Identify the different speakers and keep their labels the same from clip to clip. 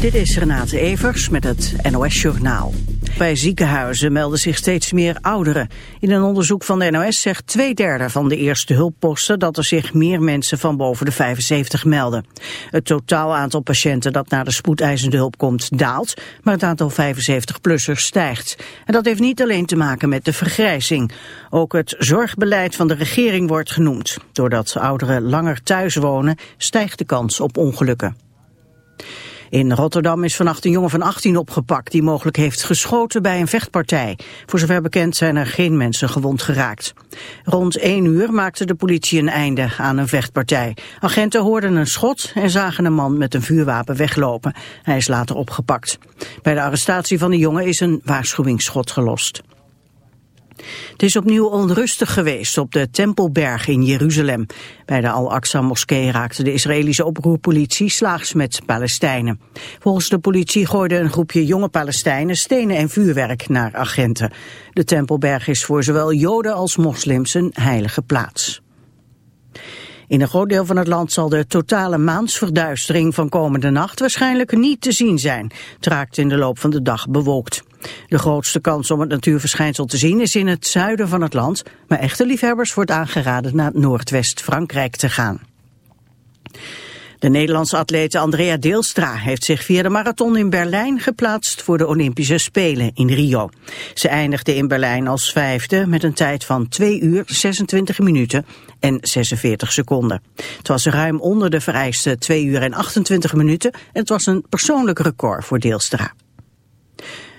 Speaker 1: Dit is Renate Evers met het NOS Journaal. Bij ziekenhuizen melden zich steeds meer ouderen. In een onderzoek van de NOS zegt twee derde van de eerste hulpposten... dat er zich meer mensen van boven de 75 melden. Het totaal aantal patiënten dat naar de spoedeisende hulp komt daalt... maar het aantal 75-plussers stijgt. En dat heeft niet alleen te maken met de vergrijzing. Ook het zorgbeleid van de regering wordt genoemd. Doordat ouderen langer thuis wonen, stijgt de kans op ongelukken. In Rotterdam is vannacht een jongen van 18 opgepakt die mogelijk heeft geschoten bij een vechtpartij. Voor zover bekend zijn er geen mensen gewond geraakt. Rond 1 uur maakte de politie een einde aan een vechtpartij. Agenten hoorden een schot en zagen een man met een vuurwapen weglopen. Hij is later opgepakt. Bij de arrestatie van de jongen is een waarschuwingsschot gelost. Het is opnieuw onrustig geweest op de Tempelberg in Jeruzalem. Bij de Al-Aqsa-moskee raakte de Israëlische oproerpolitie slaags met Palestijnen. Volgens de politie gooide een groepje jonge Palestijnen stenen en vuurwerk naar agenten. De Tempelberg is voor zowel Joden als moslims een heilige plaats. In een groot deel van het land zal de totale maansverduistering van komende nacht waarschijnlijk niet te zien zijn. Het raakt in de loop van de dag bewolkt. De grootste kans om het natuurverschijnsel te zien is in het zuiden van het land, maar echte liefhebbers wordt aangeraden naar Noordwest-Frankrijk te gaan. De Nederlandse atlete Andrea Deelstra heeft zich via de marathon in Berlijn geplaatst voor de Olympische Spelen in Rio. Ze eindigde in Berlijn als vijfde met een tijd van 2 uur 26 minuten en 46 seconden. Het was ruim onder de vereiste 2 uur en 28 minuten en het was een persoonlijk record voor Deelstra.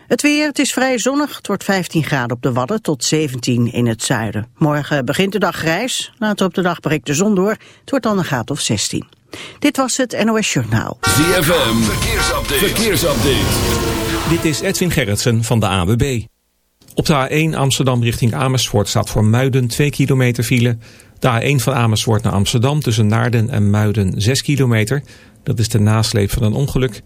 Speaker 1: Het weer, het is vrij zonnig. Het wordt 15 graden op de Wadden tot 17 in het zuiden. Morgen begint de dag grijs. Later op de dag breekt de zon door. Het wordt dan een graad of 16. Dit was het NOS Journaal.
Speaker 2: ZFM, verkeersupdate. verkeersupdate.
Speaker 3: Dit is Edwin Gerritsen van de AWB. Op de A1 Amsterdam richting Amersfoort staat voor Muiden 2 kilometer file. De A1 van Amersfoort naar Amsterdam tussen Naarden en Muiden 6 kilometer. Dat is de nasleep van een ongeluk.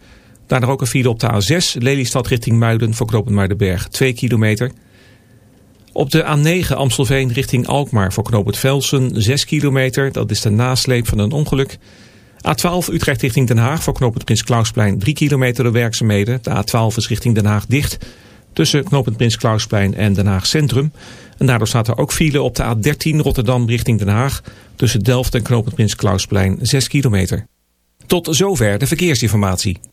Speaker 3: Daarna ook een file op de A6, Lelystad richting Muiden voor Knopend Muidenberg 2 kilometer. Op de A9 Amstelveen richting Alkmaar voor Knopend Velsen 6 kilometer. Dat is de nasleep van een ongeluk. A12 Utrecht richting Den Haag voor knooppunt Prins Klausplein 3 kilometer de werkzaamheden. De A12 is richting Den Haag dicht tussen knooppunt Prins Klausplein en Den Haag Centrum. En daardoor staat er ook file op de A13 Rotterdam richting Den Haag tussen Delft en knooppunt Prins Klausplein 6 kilometer. Tot zover de verkeersinformatie.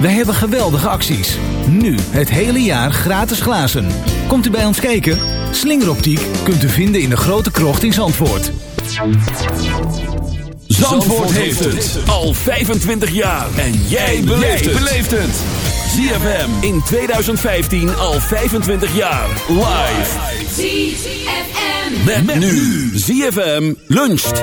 Speaker 4: Wij hebben geweldige acties. Nu het hele jaar gratis glazen. Komt u bij ons kijken? Slingeroptiek kunt u vinden in de grote krocht in Zandvoort.
Speaker 2: Zandvoort heeft het al 25 jaar. En jij beleeft het. ZFM in 2015 al 25 jaar. Live.
Speaker 5: ZFM.
Speaker 2: Met, nu. ZFM luncht.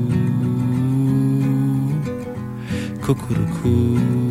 Speaker 6: Cuckoo-cuckoo.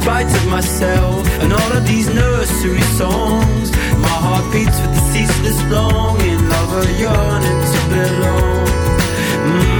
Speaker 6: spite of myself and all of these nursery songs. My heart beats with the ceaseless longing of a yearning to belong. Mm.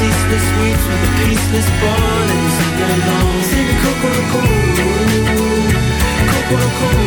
Speaker 6: ceaseless weeds with a peaceless bond and sing along. Sing
Speaker 7: Coco cocoa, cocoa, Coco.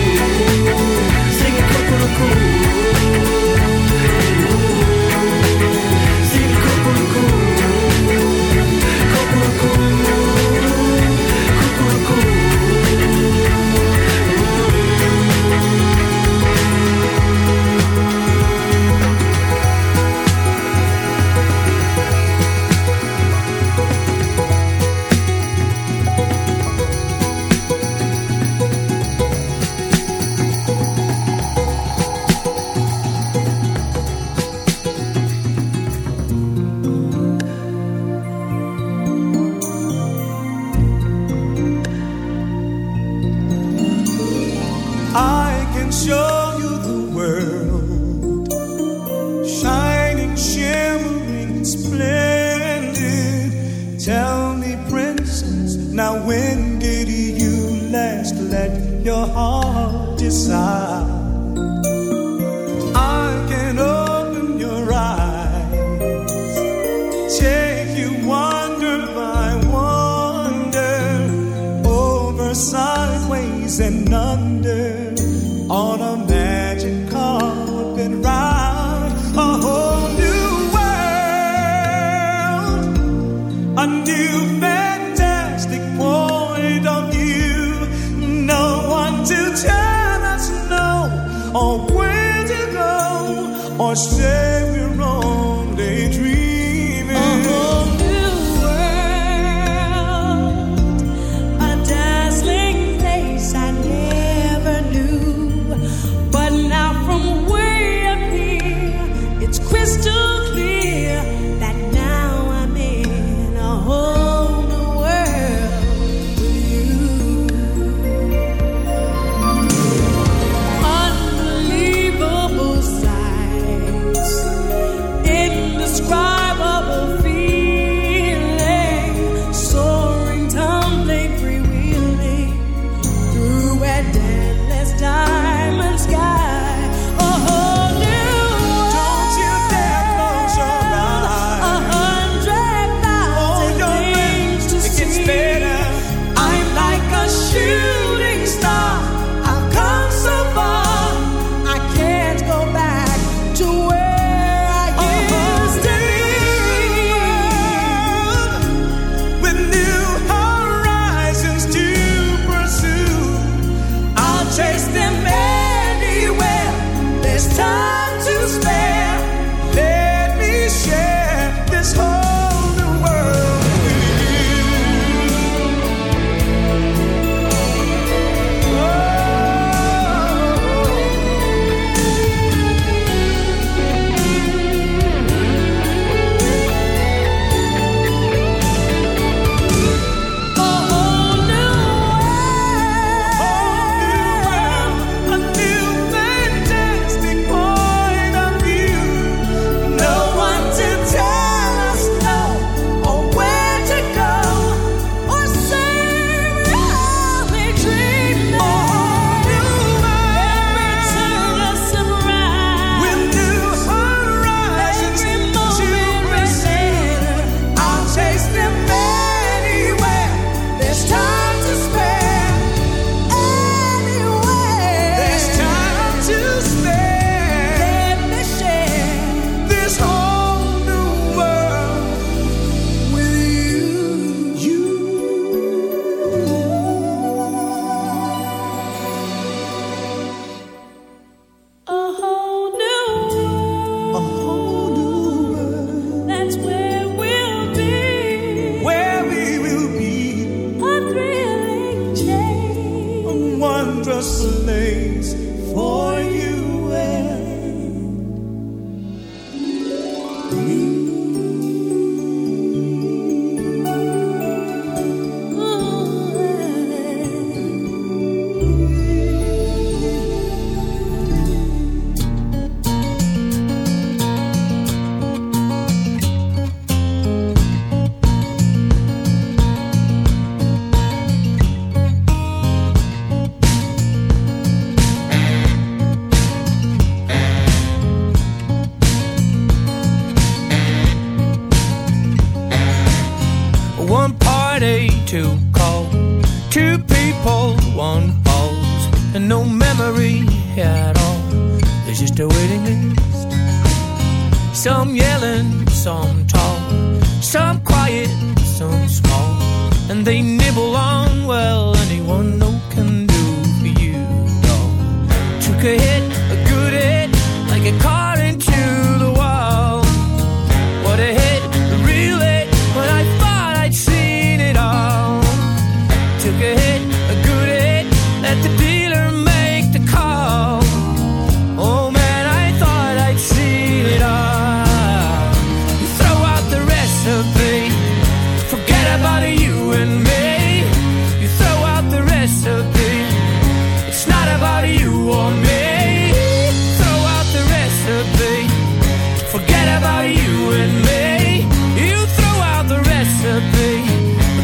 Speaker 7: me. You
Speaker 8: throw out the recipe.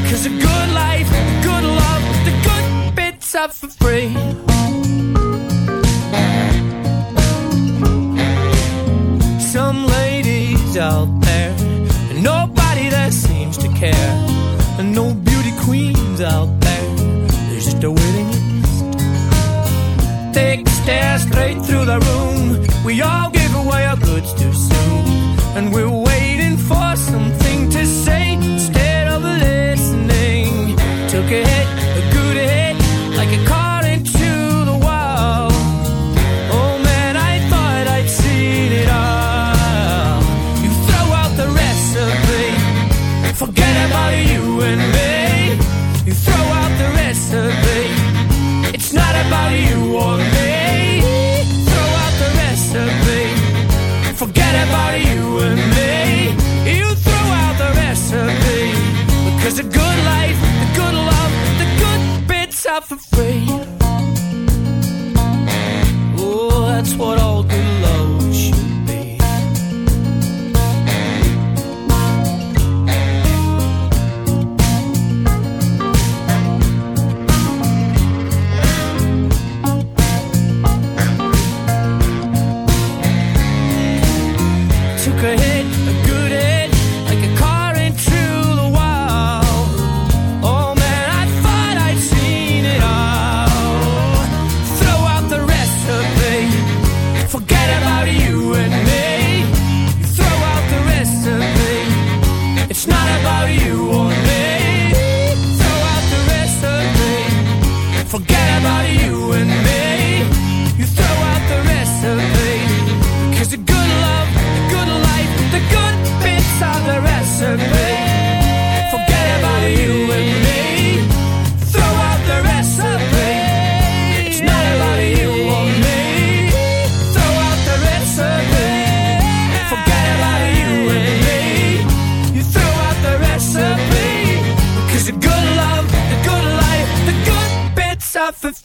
Speaker 8: Because good life, good love, the good bits are for free. Some ladies out there, nobody that seems to care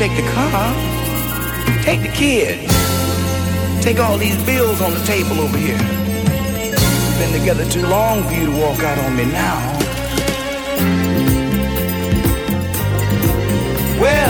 Speaker 9: take the
Speaker 10: car, take the kids, take all these bills on the table over here. We've been together too long for you to walk out on me now. Well,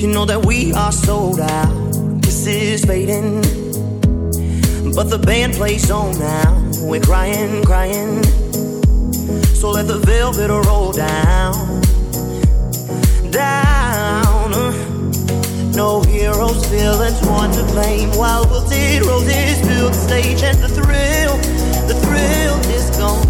Speaker 11: You know that we are sold out. This is fading, but the band plays on now. We're crying, crying. So let the velvet roll down, down. No heroes, villains, one to blame. While wilted roses fill the stage, and the thrill, the thrill is gone.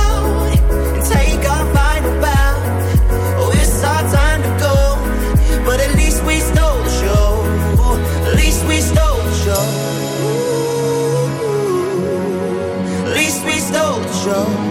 Speaker 12: show.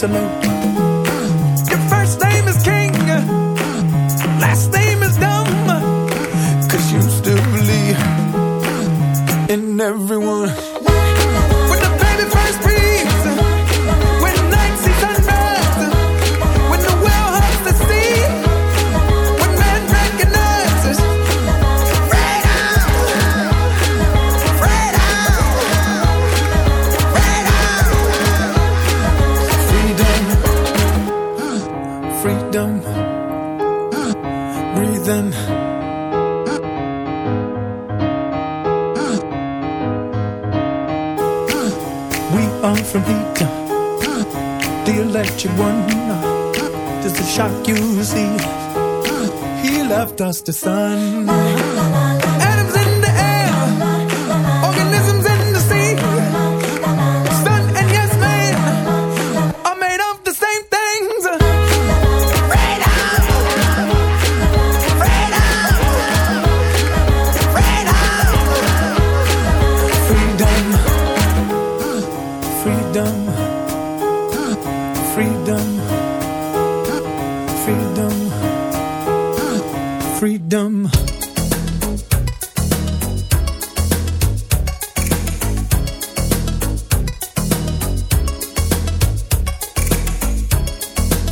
Speaker 6: to. to sun.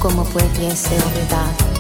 Speaker 13: como pudiese olvidar.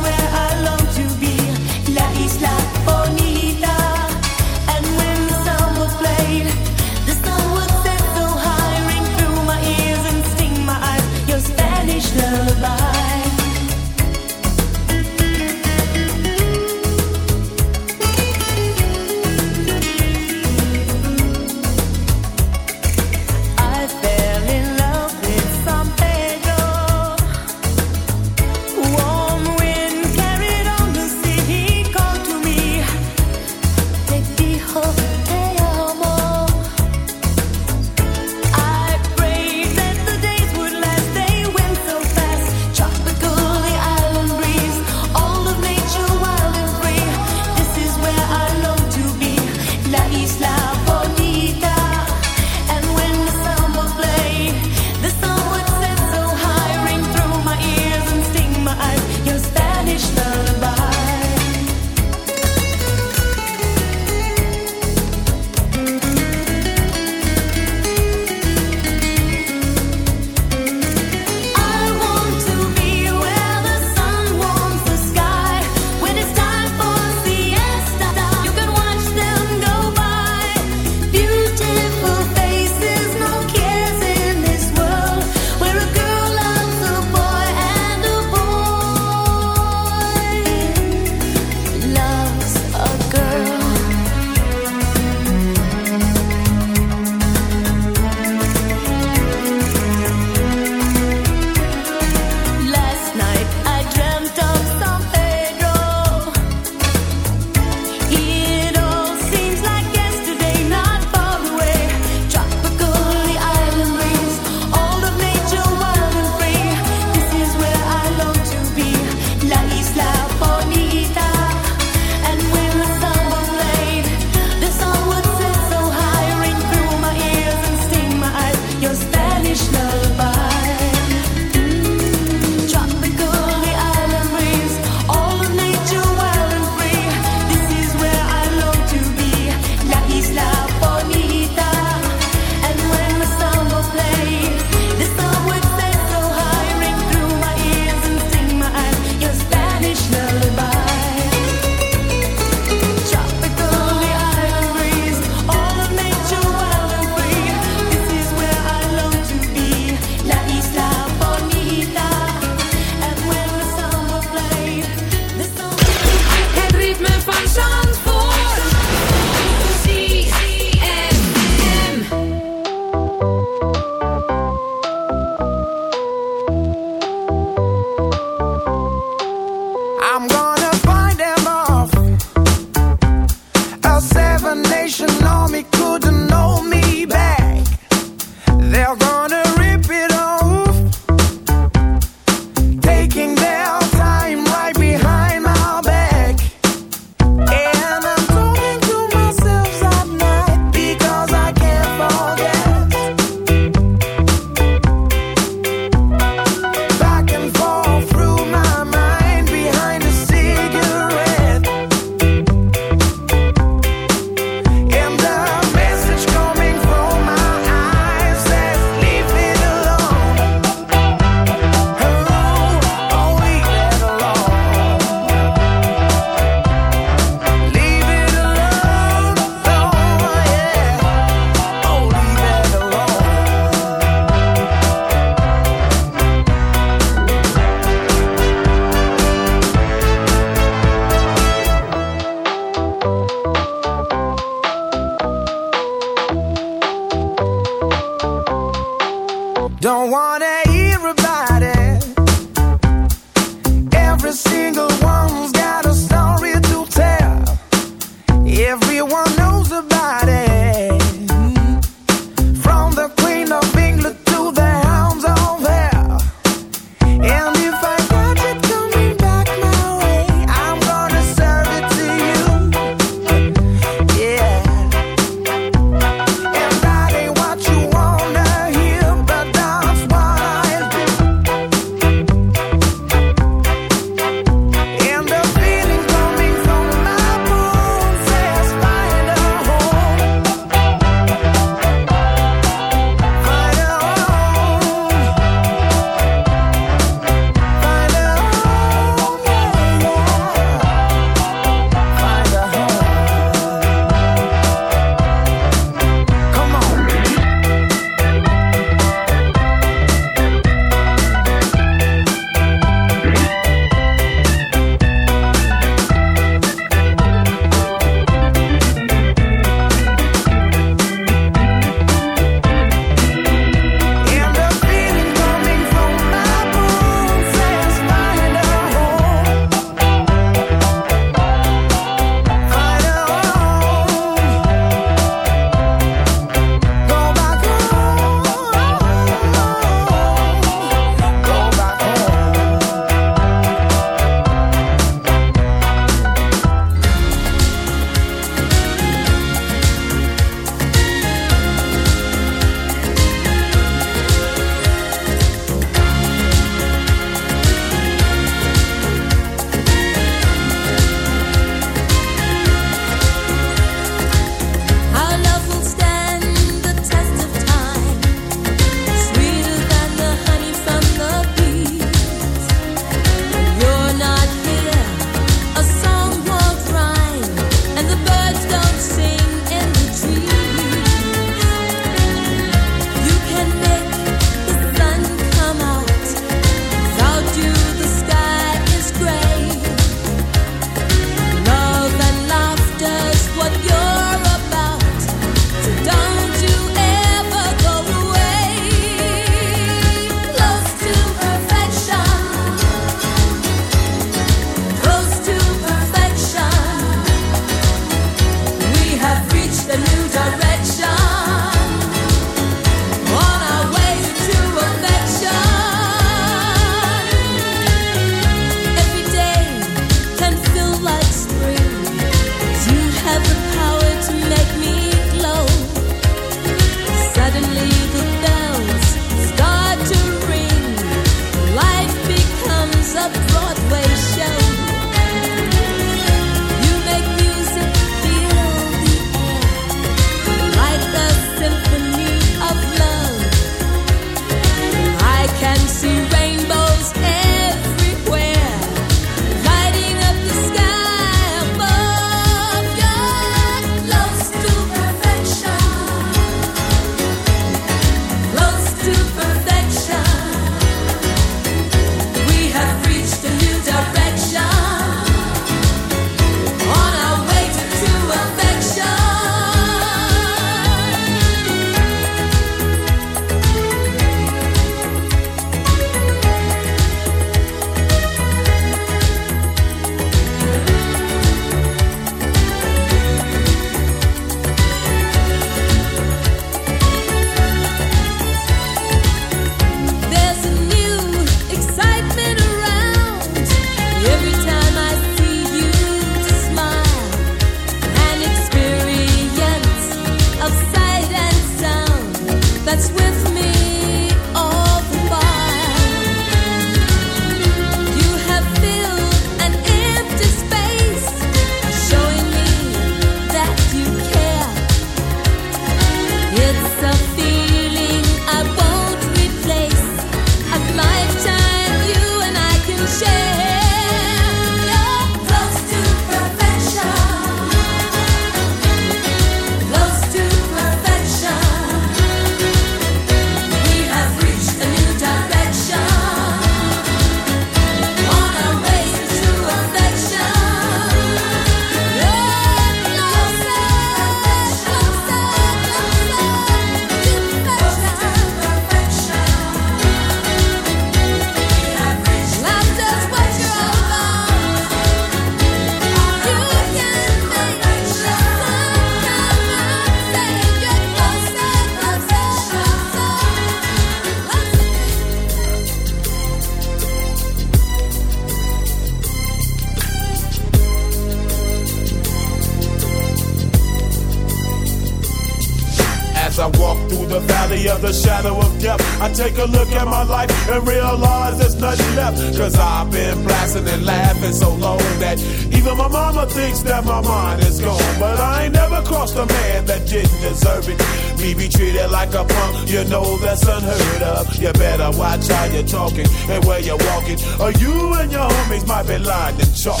Speaker 13: You're talking and where you're walking, or you and your homies might be lying in chalk.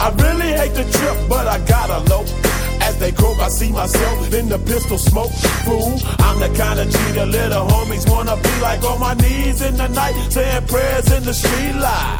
Speaker 13: I really hate the trip, but I gotta low. As they croak, I see myself in the pistol smoke. Fool, I'm the kind of the little homies wanna be like on my knees in the night, saying prayers in the street light.